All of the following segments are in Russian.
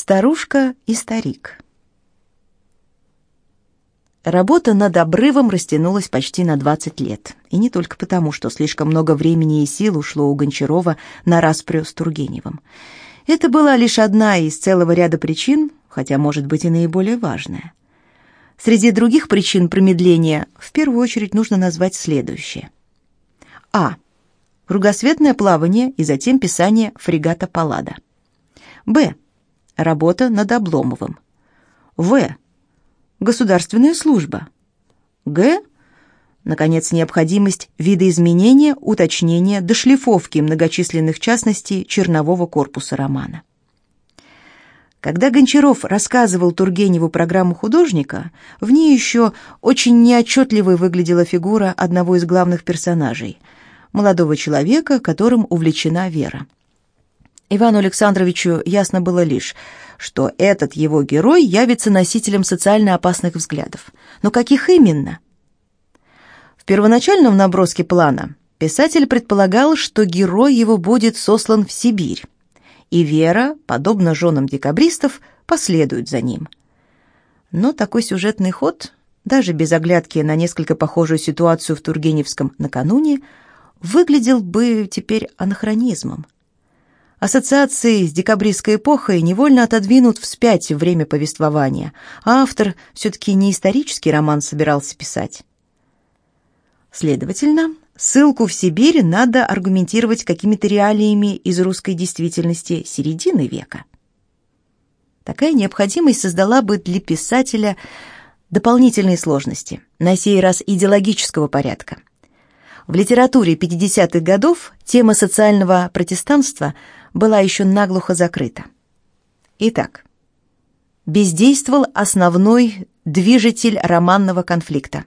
Старушка и старик. Работа над обрывом растянулась почти на 20 лет. И не только потому, что слишком много времени и сил ушло у Гончарова на распрю с Тургеневым. Это была лишь одна из целого ряда причин, хотя, может быть, и наиболее важная. Среди других причин промедления в первую очередь нужно назвать следующее. А. Кругосветное плавание и затем писание фрегата Паллада. Б. Работа над Обломовым. В. Государственная служба. Г. Наконец, необходимость видоизменения, уточнения, дошлифовки многочисленных частностей чернового корпуса романа. Когда Гончаров рассказывал Тургеневу программу художника, в ней еще очень неотчетливой выглядела фигура одного из главных персонажей – молодого человека, которым увлечена Вера. Ивану Александровичу ясно было лишь, что этот его герой явится носителем социально опасных взглядов. Но каких именно? В первоначальном наброске плана писатель предполагал, что герой его будет сослан в Сибирь, и Вера, подобно женам декабристов, последует за ним. Но такой сюжетный ход, даже без оглядки на несколько похожую ситуацию в Тургеневском накануне, выглядел бы теперь анахронизмом. Ассоциации с декабристской эпохой невольно отодвинут вспять время повествования, а автор все-таки не исторический роман собирался писать. Следовательно, ссылку в Сибирь надо аргументировать какими-то реалиями из русской действительности середины века. Такая необходимость создала бы для писателя дополнительные сложности, на сей раз идеологического порядка. В литературе 50-х годов тема социального протестанства – была еще наглухо закрыта. Итак, бездействовал основной движитель романного конфликта.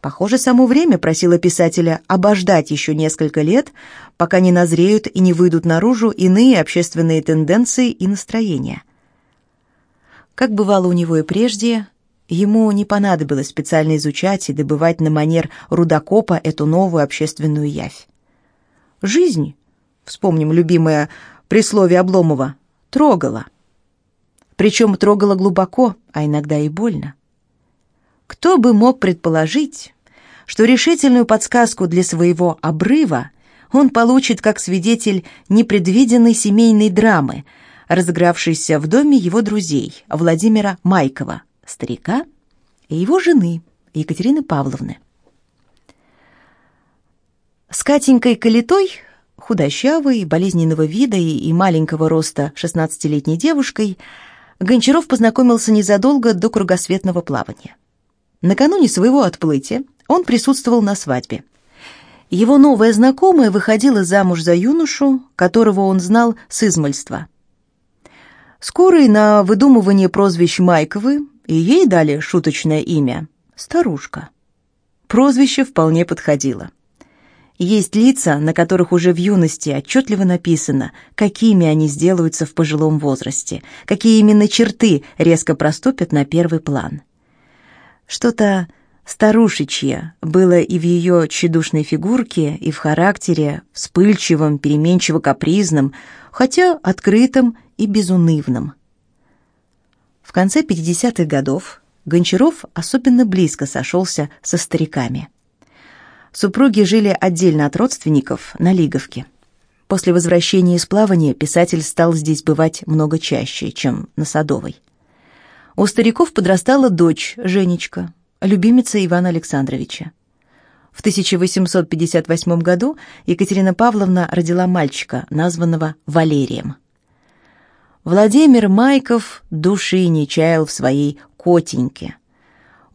Похоже, само время просило писателя обождать еще несколько лет, пока не назреют и не выйдут наружу иные общественные тенденции и настроения. Как бывало у него и прежде, ему не понадобилось специально изучать и добывать на манер рудокопа эту новую общественную явь. Жизнь вспомним любимое присловие Обломова, трогала. Причем трогала глубоко, а иногда и больно. Кто бы мог предположить, что решительную подсказку для своего обрыва он получит как свидетель непредвиденной семейной драмы, разыгравшейся в доме его друзей Владимира Майкова, старика, и его жены Екатерины Павловны. С Катенькой Калитой худощавой, болезненного вида и маленького роста 16-летней девушкой, Гончаров познакомился незадолго до кругосветного плавания. Накануне своего отплытия он присутствовал на свадьбе. Его новая знакомая выходила замуж за юношу, которого он знал с измольства. Скоро и на выдумывание прозвищ Майковы и ей дали шуточное имя – «Старушка». Прозвище вполне подходило. Есть лица, на которых уже в юности отчетливо написано, какими они сделаются в пожилом возрасте, какие именно черты резко проступят на первый план. Что-то старушечье было и в ее тщедушной фигурке, и в характере, вспыльчивом, переменчиво-капризном, хотя открытым и безунывным. В конце 50-х годов Гончаров особенно близко сошелся со стариками – Супруги жили отдельно от родственников на Лиговке. После возвращения из плавания писатель стал здесь бывать много чаще, чем на Садовой. У стариков подрастала дочь Женечка, любимица Ивана Александровича. В 1858 году Екатерина Павловна родила мальчика, названного Валерием. Владимир Майков души не чаял в своей котеньке –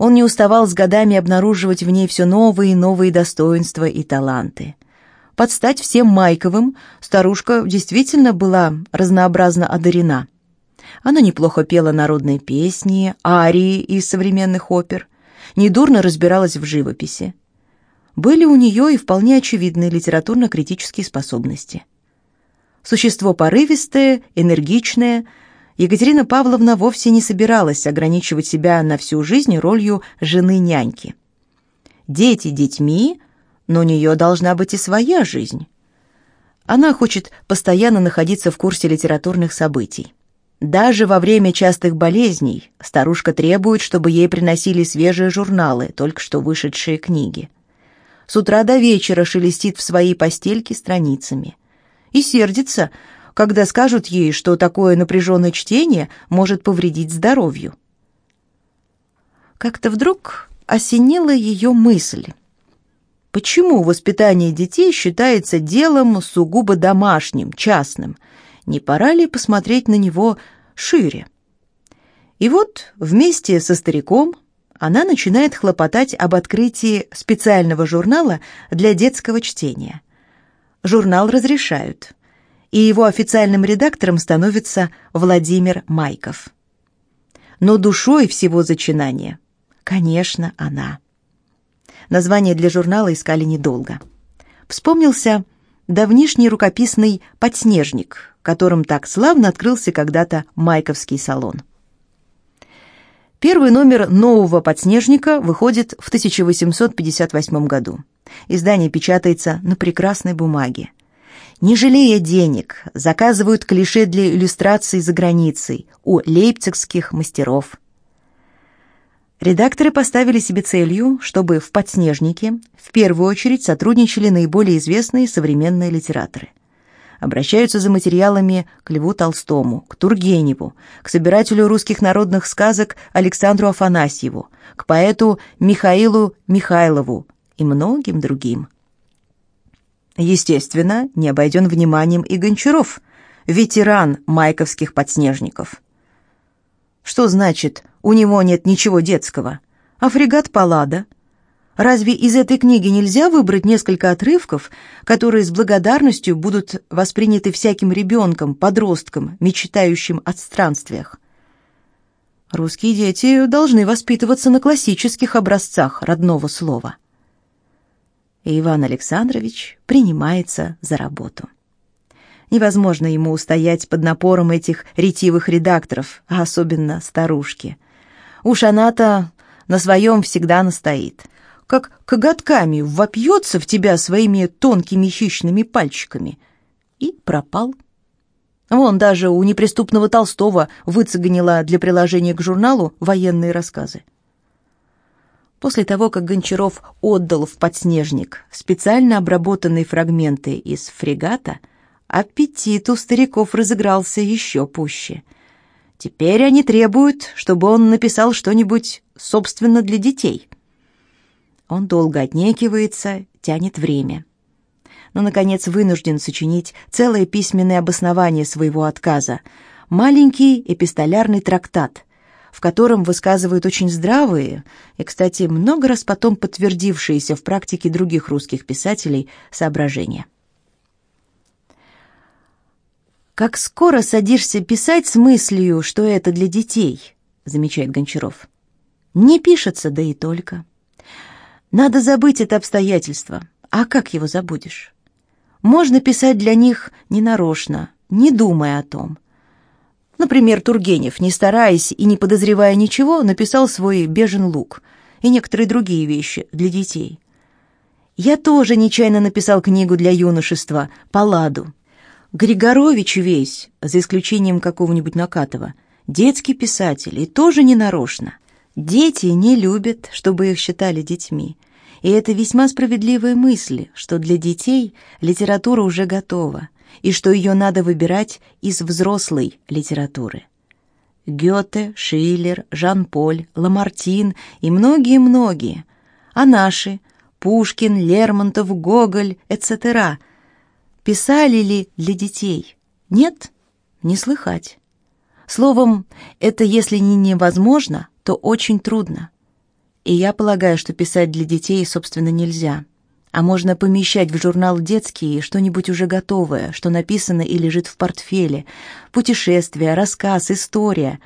он не уставал с годами обнаруживать в ней все новые и новые достоинства и таланты. Под стать всем Майковым старушка действительно была разнообразно одарена. Она неплохо пела народные песни, арии из современных опер, недурно разбиралась в живописи. Были у нее и вполне очевидные литературно-критические способности. Существо порывистое, энергичное – Екатерина Павловна вовсе не собиралась ограничивать себя на всю жизнь ролью жены-няньки. Дети детьми, но у нее должна быть и своя жизнь. Она хочет постоянно находиться в курсе литературных событий. Даже во время частых болезней старушка требует, чтобы ей приносили свежие журналы, только что вышедшие книги. С утра до вечера шелестит в своей постельке страницами. И сердится, когда скажут ей, что такое напряженное чтение может повредить здоровью. Как-то вдруг осенила ее мысль. Почему воспитание детей считается делом сугубо домашним, частным? Не пора ли посмотреть на него шире. И вот вместе со стариком она начинает хлопотать об открытии специального журнала для детского чтения. Журнал разрешают, и его официальным редактором становится Владимир Майков. Но душой всего зачинания, конечно, она. Название для журнала искали недолго. Вспомнился давнишний рукописный «Подснежник», которым так славно открылся когда-то Майковский салон. Первый номер нового «Подснежника» выходит в 1858 году. Издание печатается на прекрасной бумаге. Не жалея денег, заказывают клише для иллюстраций за границей у лейпцигских мастеров. Редакторы поставили себе целью, чтобы в «Подснежнике» в первую очередь сотрудничали наиболее известные современные литераторы – обращаются за материалами к Льву Толстому, к Тургеневу, к собирателю русских народных сказок Александру Афанасьеву, к поэту Михаилу Михайлову и многим другим. Естественно, не обойден вниманием и Гончаров, ветеран майковских подснежников. Что значит «у него нет ничего детского», а фрегат Паллада – Разве из этой книги нельзя выбрать несколько отрывков, которые с благодарностью будут восприняты всяким ребенком, подростком, мечтающим о странствиях? Русские дети должны воспитываться на классических образцах родного слова. И Иван Александрович принимается за работу. Невозможно ему устоять под напором этих ретивых редакторов, а особенно старушки. Уж она-то на своем всегда настоит как коготками вопьется в тебя своими тонкими хищными пальчиками. И пропал. Вон даже у неприступного Толстого выцеганила для приложения к журналу военные рассказы. После того, как Гончаров отдал в подснежник специально обработанные фрагменты из фрегата, аппетит у стариков разыгрался еще пуще. Теперь они требуют, чтобы он написал что-нибудь собственно для детей — он долго отнекивается, тянет время. Но, наконец, вынужден сочинить целое письменное обоснование своего отказа. Маленький эпистолярный трактат, в котором высказывают очень здравые и, кстати, много раз потом подтвердившиеся в практике других русских писателей соображения. «Как скоро садишься писать с мыслью, что это для детей», — замечает Гончаров. «Не пишется, да и только». Надо забыть это обстоятельство. А как его забудешь? Можно писать для них ненарочно, не думая о том. Например, Тургенев, не стараясь и не подозревая ничего, написал свой «Бежен лук» и некоторые другие вещи для детей. Я тоже нечаянно написал книгу для юношества «Палладу». Григорович весь, за исключением какого-нибудь Накатова, детский писатель, и тоже ненарочно. Дети не любят, чтобы их считали детьми. И это весьма справедливая мысль, что для детей литература уже готова, и что ее надо выбирать из взрослой литературы. Гёте, Шиллер, Жан-Поль, Ламартин и многие-многие. А наши – Пушкин, Лермонтов, Гоголь, etc. Писали ли для детей? Нет? Не слыхать. Словом, это если не невозможно – то очень трудно. И я полагаю, что писать для детей, собственно, нельзя. А можно помещать в журнал детский что-нибудь уже готовое, что написано и лежит в портфеле. Путешествие, рассказ, история.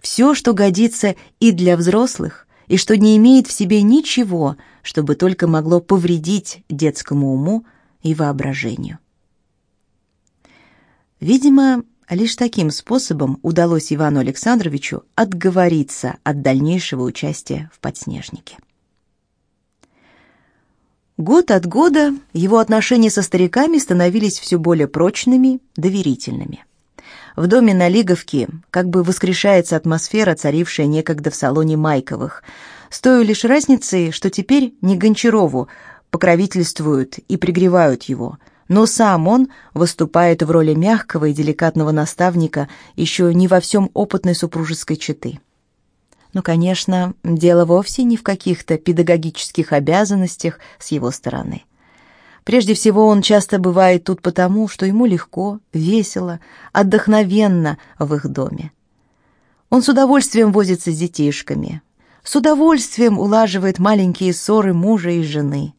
Все, что годится и для взрослых, и что не имеет в себе ничего, чтобы только могло повредить детскому уму и воображению. Видимо, Лишь таким способом удалось Ивану Александровичу отговориться от дальнейшего участия в подснежнике. Год от года его отношения со стариками становились все более прочными, доверительными. В доме на Лиговке как бы воскрешается атмосфера, царившая некогда в салоне Майковых, с той лишь разницей, что теперь не Гончарову покровительствуют и пригревают его, но сам он выступает в роли мягкого и деликатного наставника еще не во всем опытной супружеской четы. Но, конечно, дело вовсе не в каких-то педагогических обязанностях с его стороны. Прежде всего, он часто бывает тут потому, что ему легко, весело, отдохновенно в их доме. Он с удовольствием возится с детишками, с удовольствием улаживает маленькие ссоры мужа и жены,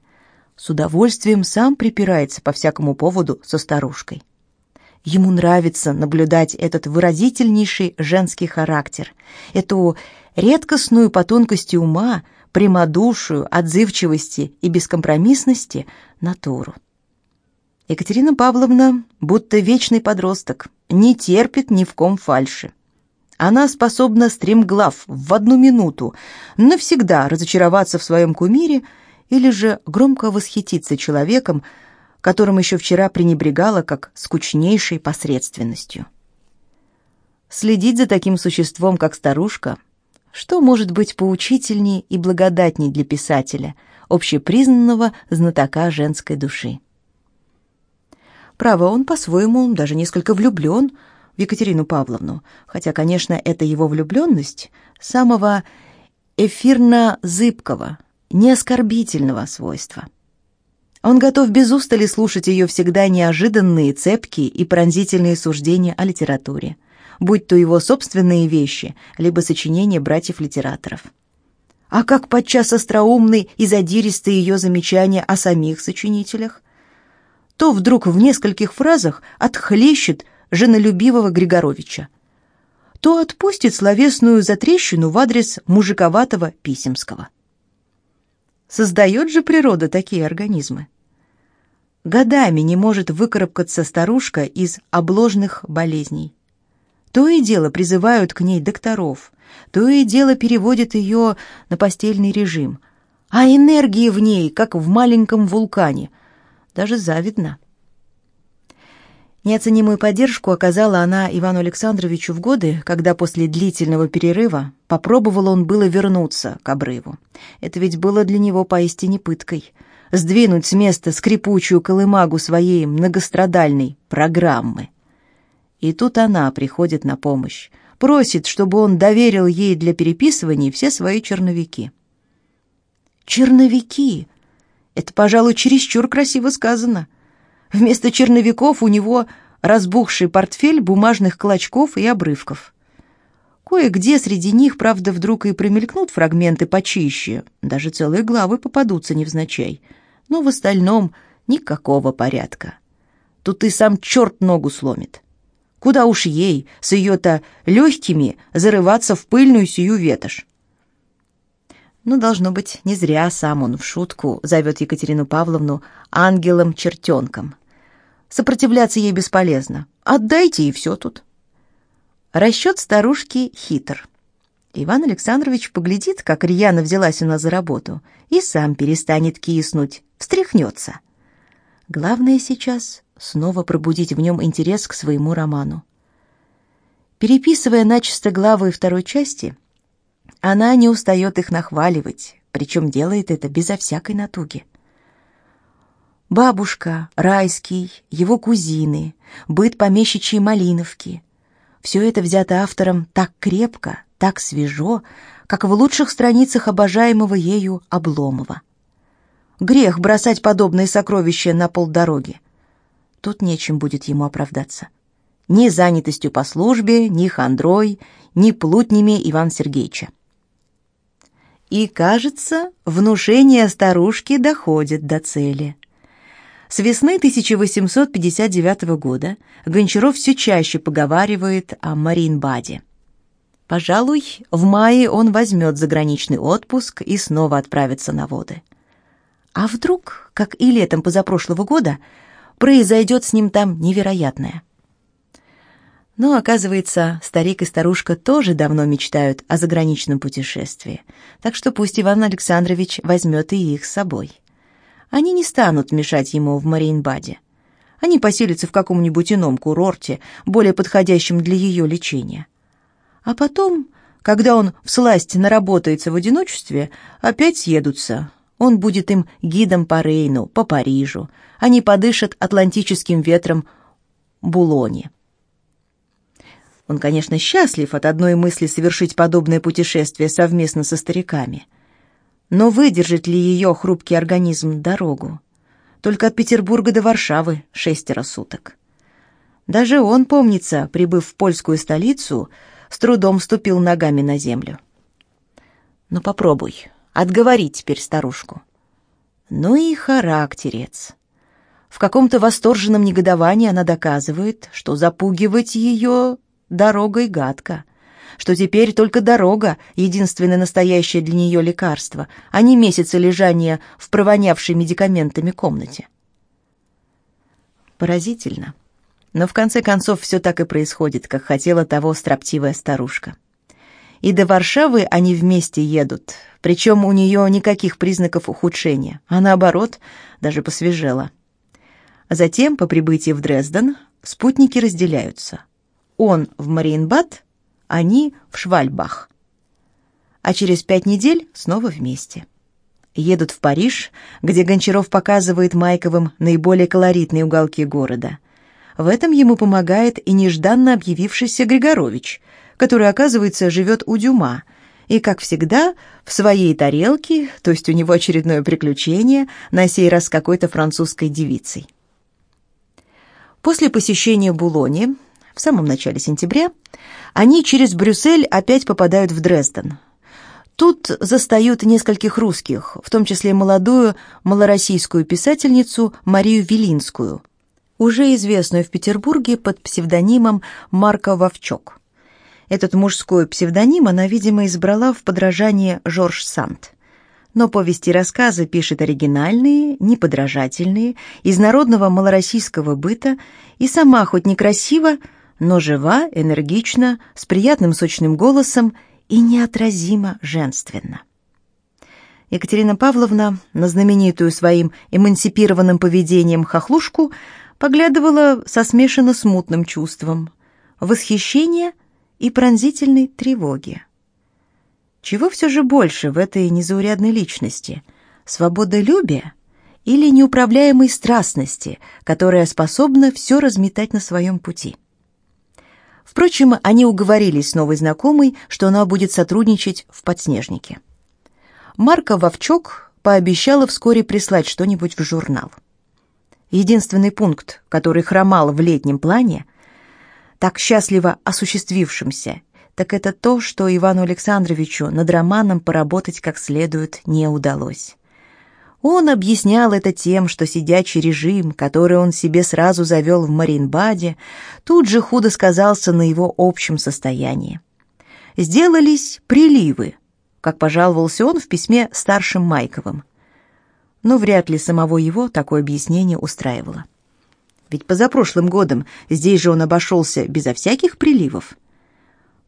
с удовольствием сам припирается по всякому поводу со старушкой. Ему нравится наблюдать этот выразительнейший женский характер, эту редкостную по тонкости ума, прямодушию, отзывчивости и бескомпромиссности натуру. Екатерина Павловна, будто вечный подросток, не терпит ни в ком фальши. Она способна стремглав в одну минуту навсегда разочароваться в своем кумире или же громко восхититься человеком, которым еще вчера пренебрегала как скучнейшей посредственностью. Следить за таким существом, как старушка – что может быть поучительнее и благодатней для писателя, общепризнанного знатока женской души? Право, он по-своему даже несколько влюблен в Екатерину Павловну, хотя, конечно, это его влюбленность самого эфирно-зыбкого, неоскорбительного свойства. Он готов без устали слушать ее всегда неожиданные, цепкие и пронзительные суждения о литературе – будь то его собственные вещи, либо сочинения братьев-литераторов. А как подчас остроумны и задиристые ее замечания о самих сочинителях? То вдруг в нескольких фразах отхлещет женолюбивого Григоровича, то отпустит словесную затрещину в адрес мужиковатого Писемского. Создает же природа такие организмы. Годами не может выкарабкаться старушка из обложных болезней. То и дело призывают к ней докторов, то и дело переводят ее на постельный режим. А энергии в ней, как в маленьком вулкане. Даже завидно. Неоценимую поддержку оказала она Ивану Александровичу в годы, когда после длительного перерыва попробовал он было вернуться к обрыву. Это ведь было для него поистине пыткой. Сдвинуть с места скрипучую колымагу своей многострадальной программы. И тут она приходит на помощь, просит, чтобы он доверил ей для переписывания все свои черновики. Черновики! Это, пожалуй, чересчур красиво сказано. Вместо черновиков у него разбухший портфель бумажных клочков и обрывков. Кое-где среди них, правда, вдруг и промелькнут фрагменты почище, даже целые главы попадутся невзначай, но в остальном никакого порядка. Тут и сам черт ногу сломит. Куда уж ей, с ее-то легкими, зарываться в пыльную сию ветошь? Ну, должно быть, не зря сам он в шутку зовет Екатерину Павловну ангелом-чертенком. Сопротивляться ей бесполезно. Отдайте, и все тут. Расчет старушки хитр. Иван Александрович поглядит, как Рьяна взялась у нас за работу, и сам перестанет киснуть, встряхнется. Главное сейчас снова пробудить в нем интерес к своему роману. Переписывая начисто главы второй части, она не устает их нахваливать, причем делает это безо всякой натуги. Бабушка, Райский, его кузины, быт помещичьей Малиновки — все это взято автором так крепко, так свежо, как в лучших страницах обожаемого ею Обломова. Грех бросать подобные сокровища на полдороги. Тут нечем будет ему оправдаться. Ни занятостью по службе, ни хандрой, ни плутнями Ивана Сергеевича. И, кажется, внушение старушки доходит до цели. С весны 1859 года Гончаров все чаще поговаривает о Маринбаде. Пожалуй, в мае он возьмет заграничный отпуск и снова отправится на воды. А вдруг, как и летом позапрошлого года, произойдет с ним там невероятное. Но, оказывается, старик и старушка тоже давно мечтают о заграничном путешествии, так что пусть Иван Александрович возьмет и их с собой. Они не станут мешать ему в Мариенбаде. Они поселятся в каком-нибудь ином курорте, более подходящем для ее лечения. А потом, когда он в сласть наработается в одиночестве, опять съедутся. Он будет им гидом по Рейну, по Парижу. Они подышат атлантическим ветром Булоне. Он, конечно, счастлив от одной мысли совершить подобное путешествие совместно со стариками. Но выдержит ли ее хрупкий организм дорогу? Только от Петербурга до Варшавы шестеро суток. Даже он, помнится, прибыв в польскую столицу, с трудом ступил ногами на землю. Ну попробуй, отговори теперь старушку. Ну и характерец. В каком-то восторженном негодовании она доказывает, что запугивать ее дорогой гадко, что теперь только дорога — единственное настоящее для нее лекарство, а не месяцы лежания в провонявшей медикаментами комнате. Поразительно. Но в конце концов все так и происходит, как хотела того строптивая старушка. И до Варшавы они вместе едут, причем у нее никаких признаков ухудшения, а наоборот, даже посвежела. Затем, по прибытии в Дрезден, спутники разделяются. Он в Мариенбад, они в Швальбах. А через пять недель снова вместе. Едут в Париж, где Гончаров показывает Майковым наиболее колоритные уголки города. В этом ему помогает и нежданно объявившийся Григорович, который, оказывается, живет у Дюма, и, как всегда, в своей тарелке, то есть у него очередное приключение, на сей раз какой-то французской девицей. После посещения Булони в самом начале сентября, они через Брюссель опять попадают в Дрезден. Тут застают нескольких русских, в том числе молодую малороссийскую писательницу Марию Велинскую, уже известную в Петербурге под псевдонимом Марка Вовчок. Этот мужской псевдоним она, видимо, избрала в подражание Жорж Санд. Но повести и рассказы пишет оригинальные, неподражательные, из народного малороссийского быта и сама, хоть некрасиво, но жива, энергична, с приятным сочным голосом и неотразимо женственно. Екатерина Павловна на знаменитую своим эмансипированным поведением хохлушку поглядывала со смешанно смутным чувством восхищения и пронзительной тревоги. Чего все же больше в этой незаурядной личности? Свободолюбия или неуправляемой страстности, которая способна все разметать на своем пути? Впрочем, они уговорились с новой знакомой, что она будет сотрудничать в «Подснежнике». Марка Вовчок пообещала вскоре прислать что-нибудь в журнал. Единственный пункт, который хромал в летнем плане, так счастливо осуществившимся, так это то, что Ивану Александровичу над романом поработать как следует не удалось. Он объяснял это тем, что сидячий режим, который он себе сразу завел в Маринбаде, тут же худо сказался на его общем состоянии. Сделались приливы, как пожаловался он в письме старшим Майковым. Но вряд ли самого его такое объяснение устраивало. Ведь позапрошлым годом здесь же он обошелся безо всяких приливов.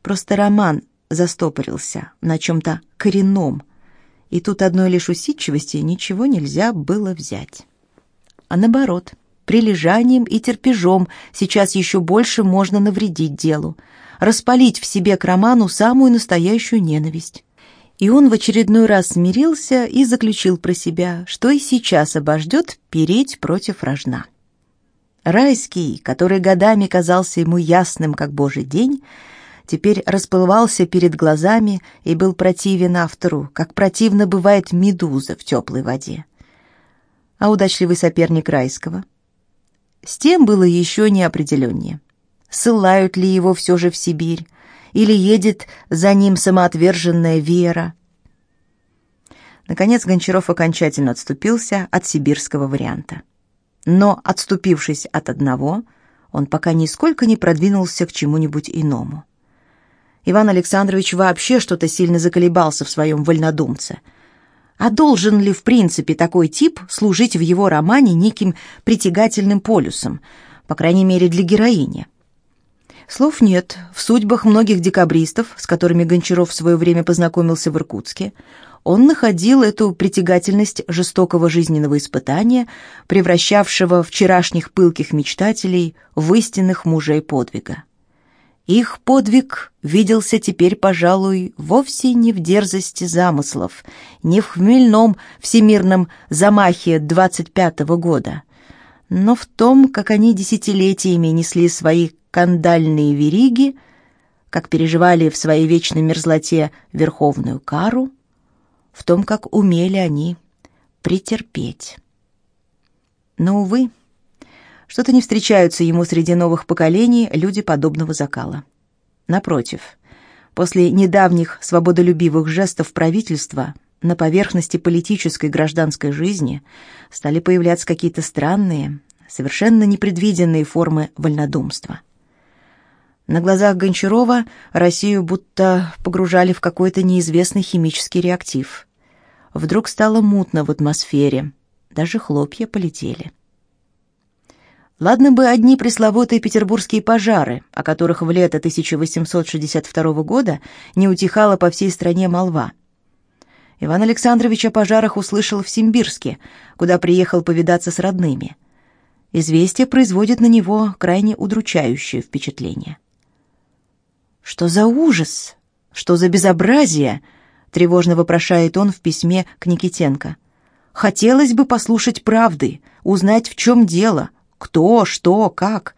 Просто роман застопорился на чем-то коренном, и тут одной лишь усидчивости ничего нельзя было взять. А наоборот, прилежанием и терпежом сейчас еще больше можно навредить делу, распалить в себе к роману самую настоящую ненависть. И он в очередной раз смирился и заключил про себя, что и сейчас обождет переть против рожна. Райский, который годами казался ему ясным, как божий день, теперь расплывался перед глазами и был противен автору, как противно бывает медуза в теплой воде. А удачливый соперник Райского? С тем было еще неопределеннее. Ссылают ли его все же в Сибирь, или едет за ним самоотверженная Вера? Наконец Гончаров окончательно отступился от сибирского варианта. Но, отступившись от одного, он пока нисколько не продвинулся к чему-нибудь иному. Иван Александрович вообще что-то сильно заколебался в своем вольнодумце. А должен ли в принципе такой тип служить в его романе неким притягательным полюсом, по крайней мере для героини? Слов нет. В судьбах многих декабристов, с которыми Гончаров в свое время познакомился в Иркутске, он находил эту притягательность жестокого жизненного испытания, превращавшего вчерашних пылких мечтателей в истинных мужей подвига. Их подвиг виделся теперь, пожалуй, вовсе не в дерзости замыслов, не в хмельном всемирном замахе 25-го года, но в том, как они десятилетиями несли свои кандальные вериги, как переживали в своей вечной мерзлоте верховную кару, в том, как умели они претерпеть. Но, увы, что-то не встречаются ему среди новых поколений люди подобного закала. Напротив, после недавних свободолюбивых жестов правительства на поверхности политической и гражданской жизни стали появляться какие-то странные, совершенно непредвиденные формы вольнодумства. На глазах Гончарова Россию будто погружали в какой-то неизвестный химический реактив. Вдруг стало мутно в атмосфере, даже хлопья полетели. Ладно бы одни пресловутые петербургские пожары, о которых в лето 1862 года не утихала по всей стране молва. Иван Александрович о пожарах услышал в Симбирске, куда приехал повидаться с родными. Известие производит на него крайне удручающее впечатление. «Что за ужас? Что за безобразие?» — тревожно вопрошает он в письме к Никитенко. «Хотелось бы послушать правды, узнать, в чем дело, кто, что, как.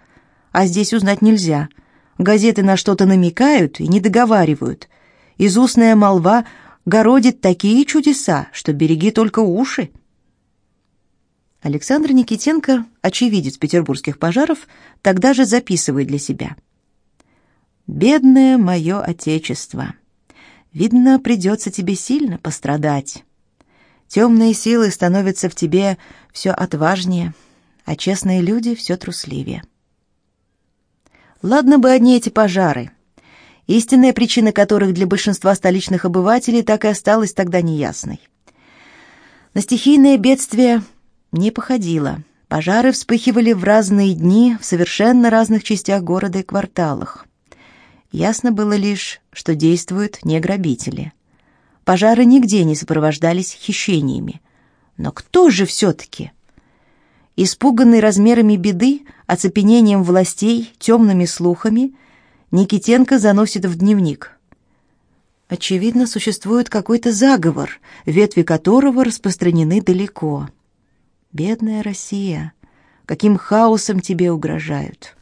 А здесь узнать нельзя. Газеты на что-то намекают и не договаривают. Изустная молва городит такие чудеса, что береги только уши». Александр Никитенко, очевидец петербургских пожаров, тогда же записывает для себя – Бедное мое отечество, видно, придется тебе сильно пострадать. Темные силы становятся в тебе все отважнее, а честные люди все трусливее. Ладно бы одни эти пожары, истинная причина которых для большинства столичных обывателей так и осталась тогда неясной. На стихийное бедствие не походило. Пожары вспыхивали в разные дни в совершенно разных частях города и кварталах. Ясно было лишь, что действуют не грабители. Пожары нигде не сопровождались хищениями. Но кто же все-таки? Испуганный размерами беды, оцепенением властей, темными слухами, Никитенко заносит в дневник. Очевидно, существует какой-то заговор, ветви которого распространены далеко. Бедная Россия, каким хаосом тебе угрожают.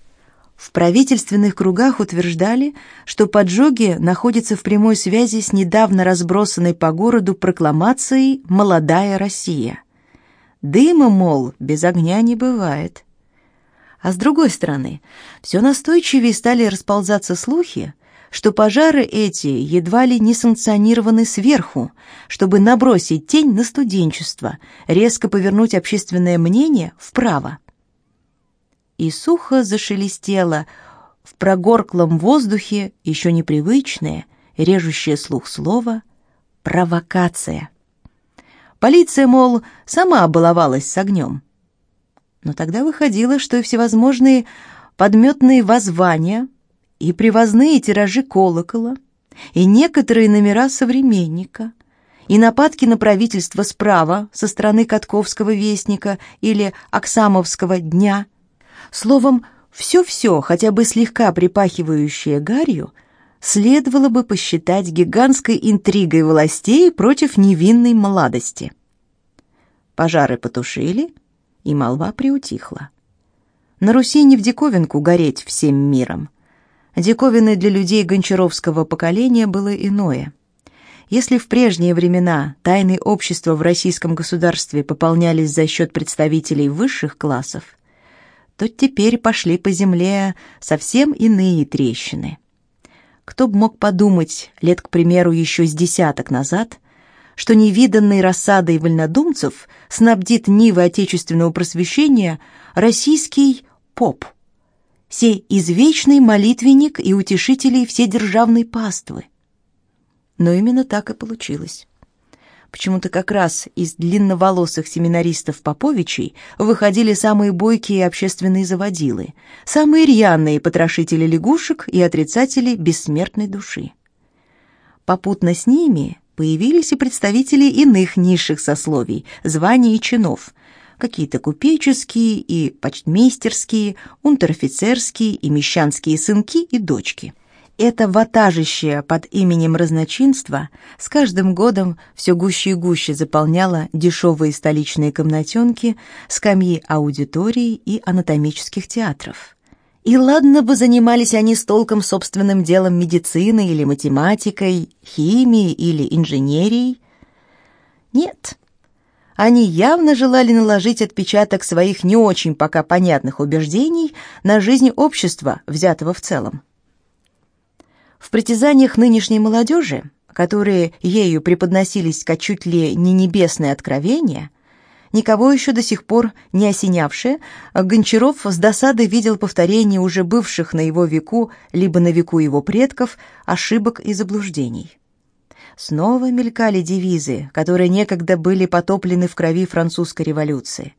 В правительственных кругах утверждали, что поджоги находятся в прямой связи с недавно разбросанной по городу прокламацией «Молодая Россия». Дыма, мол, без огня не бывает. А с другой стороны, все настойчивее стали расползаться слухи, что пожары эти едва ли не санкционированы сверху, чтобы набросить тень на студенчество, резко повернуть общественное мнение вправо и сухо зашелестело в прогорклом воздухе еще непривычное, режущее слух слово «провокация». Полиция, мол, сама баловалась с огнем. Но тогда выходило, что и всевозможные подметные воззвания, и привозные тиражи колокола, и некоторые номера современника, и нападки на правительство справа со стороны Катковского вестника или Оксамовского дня Словом, все-все, хотя бы слегка припахивающее гарью, следовало бы посчитать гигантской интригой властей против невинной молодости. Пожары потушили, и молва приутихла. На Руси не в диковинку гореть всем миром. Диковиной для людей гончаровского поколения было иное. Если в прежние времена тайные общества в российском государстве пополнялись за счет представителей высших классов, то теперь пошли по земле совсем иные трещины. Кто бы мог подумать лет, к примеру, еще с десяток назад, что невиданной рассадой вольнодумцев снабдит нивы отечественного просвещения российский поп, сей извечный молитвенник и утешителей вседержавной паствы. Но именно так и получилось. Почему-то как раз из длинноволосых семинаристов Поповичей выходили самые бойкие общественные заводилы, самые рьяные потрошители лягушек и отрицатели бессмертной души. Попутно с ними появились и представители иных низших сословий, званий и чинов, какие-то купеческие и почтмейстерские, унтер-офицерские и мещанские сынки и дочки. Это ватажище под именем разночинства с каждым годом все гуще и гуще заполняло дешевые столичные комнатенки, скамьи аудиторий и анатомических театров. И ладно бы занимались они с толком собственным делом медициной или математикой, химией или инженерией. Нет, они явно желали наложить отпечаток своих не очень пока понятных убеждений на жизнь общества, взятого в целом. В притязаниях нынешней молодежи, которые ею преподносились как чуть ли не небесные откровения, никого еще до сих пор не осенявшие, Гончаров с досадой видел повторение уже бывших на его веку, либо на веку его предков, ошибок и заблуждений. Снова мелькали девизы, которые некогда были потоплены в крови французской революции.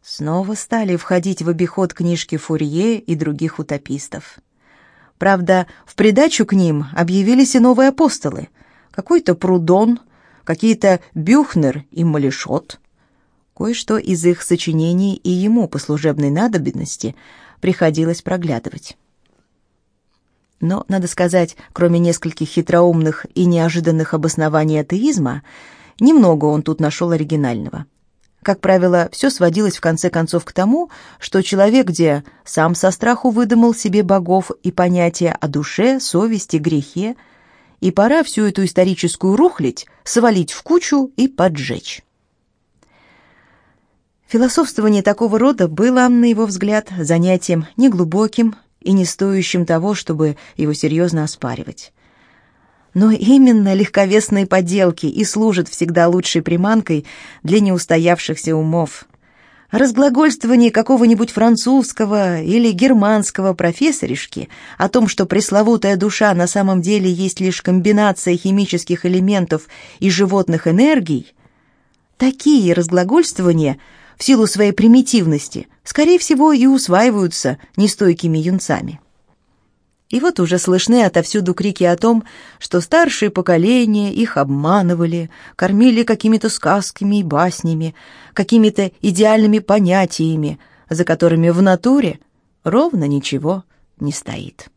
Снова стали входить в обиход книжки Фурье и других утопистов. Правда, в придачу к ним объявились и новые апостолы. Какой-то Прудон, какие-то Бюхнер и Малишот. Кое-что из их сочинений и ему по служебной надобности приходилось проглядывать. Но, надо сказать, кроме нескольких хитроумных и неожиданных обоснований атеизма, немного он тут нашел оригинального. Как правило, все сводилось в конце концов к тому, что человек где сам со страху выдумал себе богов и понятия о душе, совести, грехе, и пора всю эту историческую рухлить свалить в кучу и поджечь. Философствование такого рода было, на его взгляд, занятием неглубоким и не стоящим того, чтобы его серьезно оспаривать. Но именно легковесные поделки и служат всегда лучшей приманкой для неустоявшихся умов. Разглагольствование какого-нибудь французского или германского профессоришки о том, что пресловутая душа на самом деле есть лишь комбинация химических элементов и животных энергий, такие разглагольствования в силу своей примитивности, скорее всего, и усваиваются нестойкими юнцами. И вот уже слышны отовсюду крики о том, что старшие поколения их обманывали, кормили какими-то сказками и баснями, какими-то идеальными понятиями, за которыми в натуре ровно ничего не стоит.